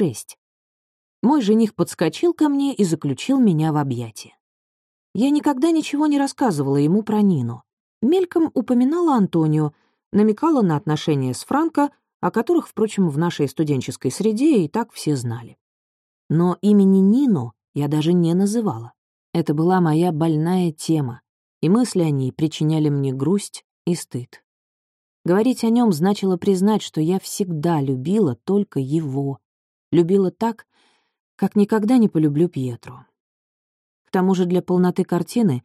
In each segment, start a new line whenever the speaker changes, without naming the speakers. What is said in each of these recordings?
шесть. Мой жених подскочил ко мне и заключил меня в объятия. Я никогда ничего не рассказывала ему про Нину. Мельком упоминала Антонио, намекала на отношения с Франко, о которых, впрочем, в нашей студенческой среде и так все знали. Но имени Нину я даже не называла. Это была моя больная тема, и мысли о ней причиняли мне грусть и стыд. Говорить о нем значило признать, что я всегда любила только его. Любила так, как никогда не полюблю Пьетру. К тому же для полноты картины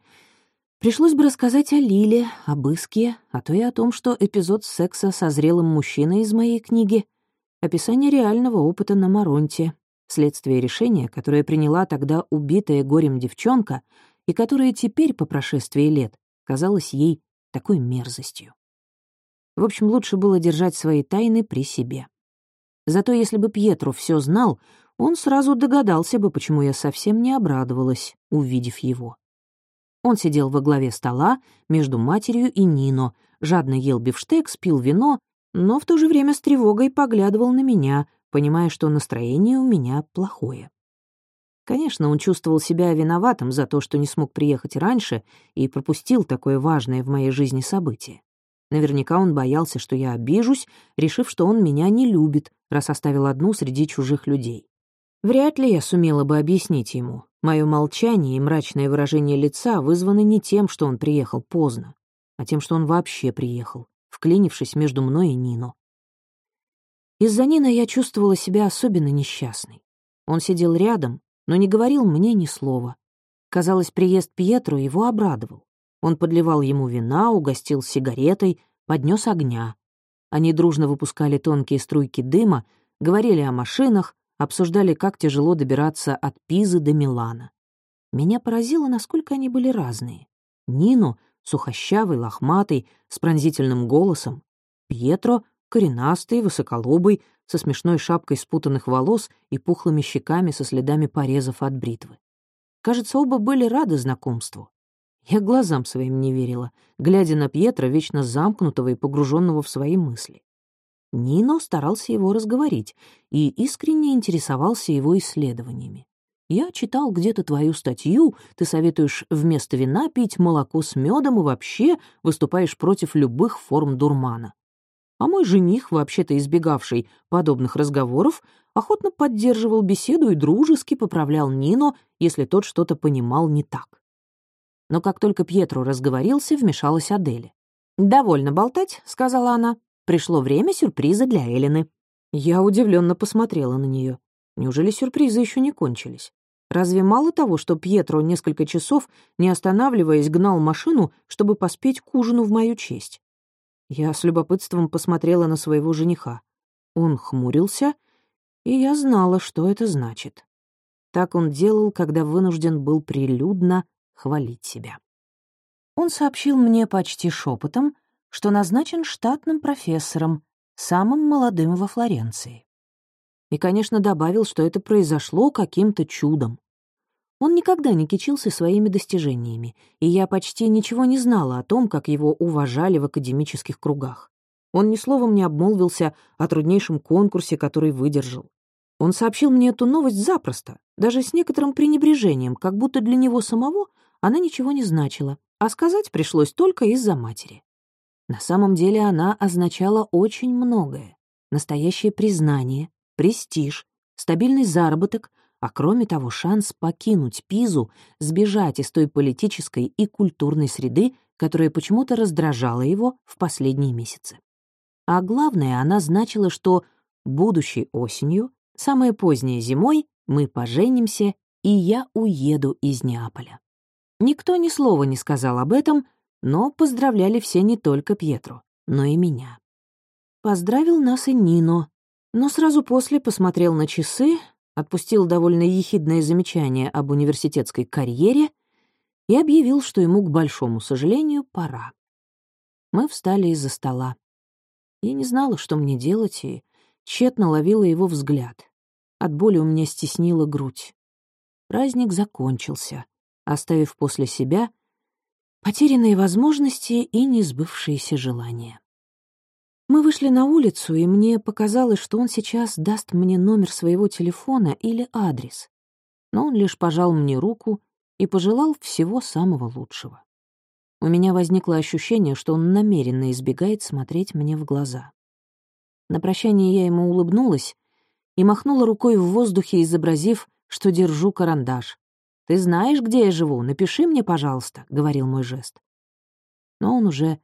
пришлось бы рассказать о Лиле, об Иске, а то и о том, что эпизод секса со зрелым мужчиной из моей книги — описание реального опыта на Маронте, вследствие решения, которое приняла тогда убитая горем девчонка и которое теперь, по прошествии лет, казалось ей такой мерзостью. В общем, лучше было держать свои тайны при себе. Зато если бы Пьетро все знал, он сразу догадался бы, почему я совсем не обрадовалась, увидев его. Он сидел во главе стола между матерью и Нино, жадно ел бифштекс, пил вино, но в то же время с тревогой поглядывал на меня, понимая, что настроение у меня плохое. Конечно, он чувствовал себя виноватым за то, что не смог приехать раньше и пропустил такое важное в моей жизни событие. Наверняка он боялся, что я обижусь, решив, что он меня не любит, раз оставил одну среди чужих людей. Вряд ли я сумела бы объяснить ему. Мое молчание и мрачное выражение лица вызваны не тем, что он приехал поздно, а тем, что он вообще приехал, вклинившись между мной и Нино. Из-за Нина я чувствовала себя особенно несчастной. Он сидел рядом, но не говорил мне ни слова. Казалось, приезд Пьетро его обрадовал. Он подливал ему вина, угостил сигаретой, поднес огня. Они дружно выпускали тонкие струйки дыма, говорили о машинах, обсуждали, как тяжело добираться от Пизы до Милана. Меня поразило, насколько они были разные. Нино — сухощавый, лохматый, с пронзительным голосом. Пьетро — коренастый, высоколобый, со смешной шапкой спутанных волос и пухлыми щеками со следами порезов от бритвы. Кажется, оба были рады знакомству. Я глазам своим не верила, глядя на Пьетро, вечно замкнутого и погруженного в свои мысли. Нино старался его разговорить и искренне интересовался его исследованиями. «Я читал где-то твою статью, ты советуешь вместо вина пить молоко с медом и вообще выступаешь против любых форм дурмана. А мой жених, вообще-то избегавший подобных разговоров, охотно поддерживал беседу и дружески поправлял Нино, если тот что-то понимал не так. Но как только Пьетро разговорился, вмешалась Аделя. «Довольно болтать», — сказала она. Пришло время сюрприза для Элины. Я удивленно посмотрела на нее. Неужели сюрпризы еще не кончились? Разве мало того, что Пьетро несколько часов, не останавливаясь, гнал машину, чтобы поспеть к ужину в мою честь? Я с любопытством посмотрела на своего жениха. Он хмурился, и я знала, что это значит. Так он делал, когда вынужден был прилюдно хвалить себя. Он сообщил мне почти шепотом, что назначен штатным профессором, самым молодым во Флоренции. И, конечно, добавил, что это произошло каким-то чудом. Он никогда не кичился своими достижениями, и я почти ничего не знала о том, как его уважали в академических кругах. Он ни словом не обмолвился о труднейшем конкурсе, который выдержал. Он сообщил мне эту новость запросто, даже с некоторым пренебрежением, как будто для него самого она ничего не значила, а сказать пришлось только из-за матери. На самом деле она означала очень многое. Настоящее признание, престиж, стабильный заработок, а кроме того шанс покинуть Пизу, сбежать из той политической и культурной среды, которая почему-то раздражала его в последние месяцы. А главное, она значила, что будущей осенью, самое позднее зимой, мы поженимся, и я уеду из Неаполя. Никто ни слова не сказал об этом, но поздравляли все не только Пьетру, но и меня. Поздравил нас и Нино, но сразу после посмотрел на часы, отпустил довольно ехидное замечание об университетской карьере и объявил, что ему, к большому сожалению, пора. Мы встали из-за стола. Я не знала, что мне делать, и тщетно ловила его взгляд. От боли у меня стеснила грудь. Праздник закончился, оставив после себя потерянные возможности и несбывшиеся желания. Мы вышли на улицу, и мне показалось, что он сейчас даст мне номер своего телефона или адрес. Но он лишь пожал мне руку и пожелал всего самого лучшего. У меня возникло ощущение, что он намеренно избегает смотреть мне в глаза. На прощание я ему улыбнулась и махнула рукой в воздухе, изобразив, что держу карандаш. «Ты знаешь, где я живу? Напиши мне, пожалуйста», — говорил мой жест. Но он уже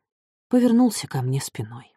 повернулся ко мне спиной.